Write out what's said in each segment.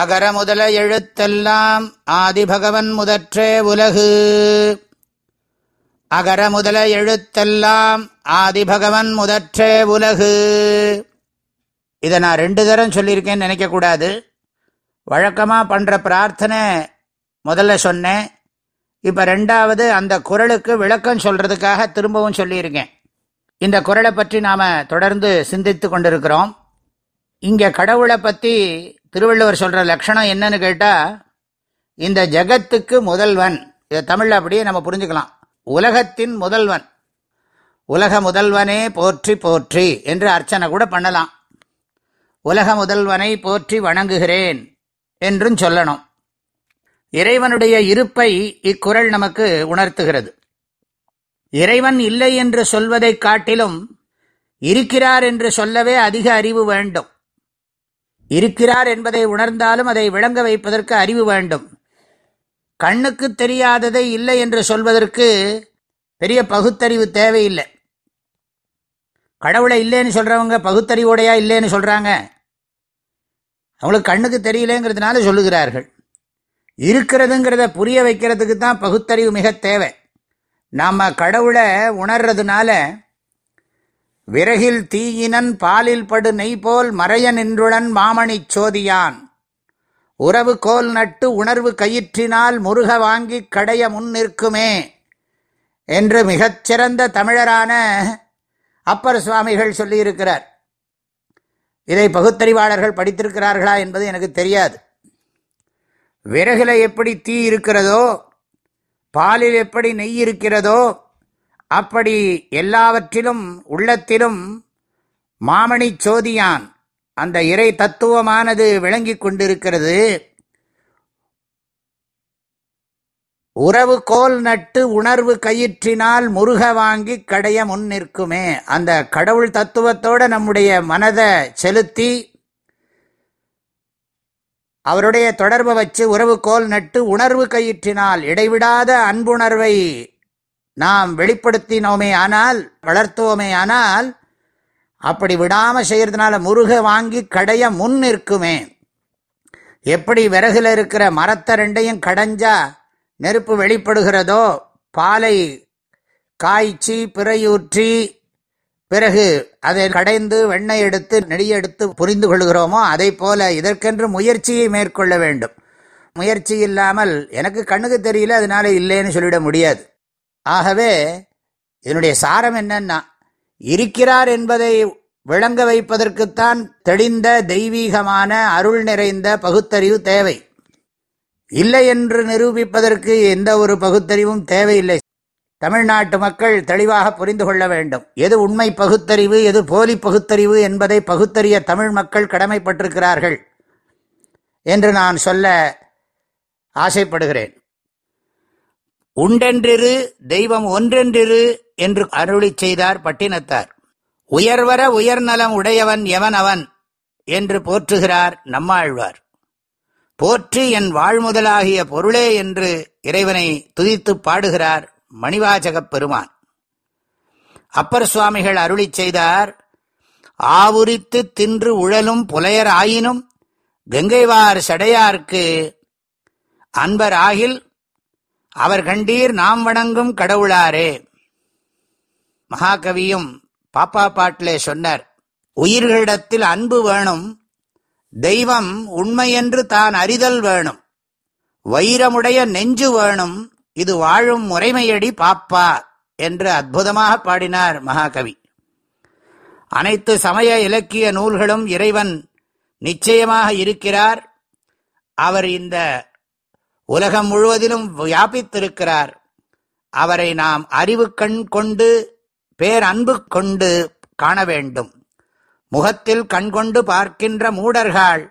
அகர முதல எழுத்தெல்லாம் ஆதிபகவன் முதற்றே உலகு. அகர முதல எழுத்தெல்லாம் ஆதிபகவன் முதற்றே உலகு. இதை நான் ரெண்டு தரம் சொல்லியிருக்கேன்னு நினைக்கக்கூடாது. வழக்கமாக பண்ணுற பிரார்த்தனை முதல்ல சொன்னேன். இப்போ ரெண்டாவது அந்த குரலுக்கு விளக்கம் சொல்கிறதுக்காக திரும்பவும் சொல்லியிருக்கேன். இந்த குரலை பற்றி நாம் தொடர்ந்து சிந்தித்து கொண்டிருக்கிறோம். இங்கே கடவுளை பற்றி திருவள்ளுவர் சொல்கிற லட்சணம் என்னன்னு கேட்டால் இந்த ஜகத்துக்கு முதல்வன். இதை தமிழில் அப்படியே நம்ம புரிஞ்சுக்கலாம். உலகத்தின் முதல்வன். உலக முதல்வனே போற்றி போற்றி என்று அர்ச்சனை கூட பண்ணலாம். உலக முதல்வனை போற்றி வணங்குகிறேன் என்றும் சொல்லணும். இறைவனுடைய இருப்பை இக்குரல் நமக்கு உணர்த்துகிறது. இறைவன் இல்லை என்று சொல்வதைக் காட்டிலும் இருக்கிறார் என்று சொல்லவே அதிக அறிவு வேண்டும். இருக்கிறார் என்பதை உணர்ந்தாலும் அதை விளங்க வைப்பதற்கு அறிவு வேண்டும். கண்ணுக்கு தெரியாததை இல்லை என்று சொல்வதற்கு பெரிய பகுத்தறிவு தேவையில்லை. கடவுளை இல்லைன்னு சொல்கிறவங்க பகுத்தறிவோடையா இல்லைன்னு சொல்கிறாங்க அவங்களுக்கு கண்ணுக்கு தெரியலேங்கிறதுனால சொல்லுகிறார்கள். இருக்கிறதுங்கிறத புரிய வைக்கிறதுக்கு தான் பகுத்தறிவு மிக தேவை. நாம் கடவுளை உணர்றதுனால விறகில் தீயினன் பாலில் படு நெய் போல் மறைய நின்றுடன் மாமணிச் சோதியான். உறவு கோல் நட்டு உணர்வு கயிற்றினால் முருக வாங்கி கடைய முன் நிற்குமே என்று மிகச்சிறந்த தமிழரான அப்பர் சுவாமிகள் சொல்லியிருக்கிறார். இதை பகுத்தறிவாளர்கள் படித்திருக்கிறார்களா என்பது எனக்கு தெரியாது. விறகில் எப்படி தீ இருக்கிறதோ பாலில் எப்படி நெய் இருக்கிறதோ அப்படி எல்லாவற்றிலும் உள்ளத்திலும் மாமணி சோதியான் அந்த இறை தத்துவமானது விளங்கி கொண்டிருக்கிறது. உறவு கோல் நட்டு உணர்வு கயிற்றினால் முருக வாங்கி கடைய முன் நிற்குமே. அந்த கடவுள் தத்துவத்தோட நம்முடைய மனதை செலுத்தி அவருடைய தொடர்பை வச்சு உறவு கோல் நட்டு உணர்வு கயிற்றினால் இடைவிடாத அன்புணர்வை நாம் வெளிப்படுத்தினோமே ஆனால் வளர்த்தோமே ஆனால் அப்படி விடாம செய்யறதுனால முருக வாங்கி கடைய முன் நிற்குமே. எப்படி விறகுல இருக்கிற மரத்தை ரெண்டையும் கடைஞ்சா நெருப்பு வெளிப்படுகிறதோ பாலை காய்ச்சி பிறையூற்றி பிறகு அதை கடைந்து வெண்ணெய் எடுத்து நெடிய எடுத்து புரிந்து கொள்கிறோமோ அதை போல இதற்கென்று முயற்சியை மேற்கொள்ள வேண்டும். முயற்சி இல்லாமல் எனக்கு கண்ணுக்கு தெரியல அதனால இல்லைன்னு சொல்லிட முடியாது. ஆகவே இதனுடைய சாரம் என்னன்னா இருக்கிறார் என்பதை விளங்க வைப்பதற்குத்தான் தெளிந்த தெய்வீகமான அருள் நிறைந்த பகுத்தறிவு தேவை. இல்லை என்று நிரூபிப்பதற்கு எந்த ஒரு பகுத்தறிவும் தேவையில்லை. தமிழ்நாட்டு மக்கள் தெளிவாக புரிந்து கொள்ள வேண்டும். எது உண்மை பகுத்தறிவு எது போலி பகுத்தறிவு என்பதை பகுத்தறிய தமிழ் மக்கள் கடமைப்பட்டிருக்கிறார்கள் என்று நான் சொல்ல ஆசைப்படுகிறேன். உண்டென்றிரு தெய்வம் ஒன்றென்றிரு என்று அருளி செய்தார் பட்டினத்தார். உயர்வர உயர்நலம் உடையவன் எவன் அவன் என்று போற்றுகிறார் நம்மாழ்வார். போற்றி என் வாழ்முதலாகிய பொருளே என்று இறைவனை துதித்து பாடுகிறார் மணிவாஜகப் பெருமான். அப்பர் சுவாமிகள் அருளி செய்தார் ஆவுரித்து தின்று உழலும் புலையர் ஆயினும் கங்கைவார் சடையார்க்கு அன்பர் ஆகில் அவர் கண்டீர் நாம் வணங்கும் கடவுளாரே. மகாகவியும் பாப்பா பாட்டிலே சொன்னார் உயிர்களிடத்தில் அன்பு வேணும் தெய்வம் உண்மையென்று தான் அறிதல் வேணும் வைரமுடைய நெஞ்சு வேணும் இது வாழும் முறைமையடி பாப்பா என்று அற்புதமாக பாடினார் மகாகவி. அனைத்து சமய இலக்கிய நூல்களும் இறைவன் நிச்சயமாக இருக்கிறார். அவர் இந்த உலகம் முழுவதிலும் வியாபித்திருக்கிறார். அவரை நாம் அறிவு கண் கொண்டு பேரன்பு கொண்டு காண வேண்டும். முகத்தில் கண்கொண்டு பார்க்கின்ற மூடர்கள்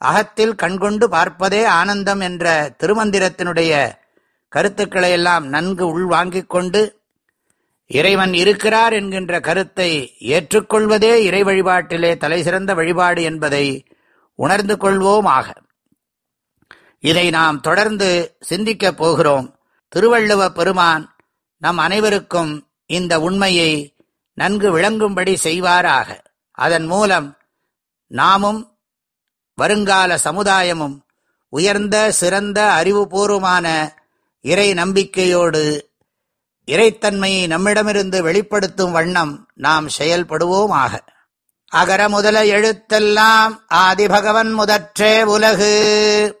அகத்தில் கண்கொண்டு பார்ப்பதே ஆனந்தம் என்ற திருமந்திரத்தினுடைய கருத்துக்களை எல்லாம் நன்கு உள்வாங்கிக் கொண்டு இறைவன் இருக்கிறார் என்கின்ற கருத்தை ஏற்றுக்கொள்வதே இறை வழிபாட்டிலே தலைசிறந்த வழிபாடு என்பதை உணர்ந்து கொள்வோமாக. இதை நாம் தொடர்ந்து சிந்திக்கப் போகிறோம். திருவள்ளுவ பெருமான் நம் அனைவருக்கும் இந்த உண்மையை நன்கு விளங்கும்படி செய்வாராக. அதன் மூலம் நாமும் வருங்கால சமுதாயமும் உயர்ந்த சிறந்த அறிவுபூர்வமான இறை நம்பிக்கையோடு இறைத்தன்மையை நம்மிடமிருந்து வெளிப்படுத்தும் வண்ணம் நாம் செயல்படுவோமாக. அகர முதல எழுத்தெல்லாம் ஆதிபகவன் முதற்றே உலகு.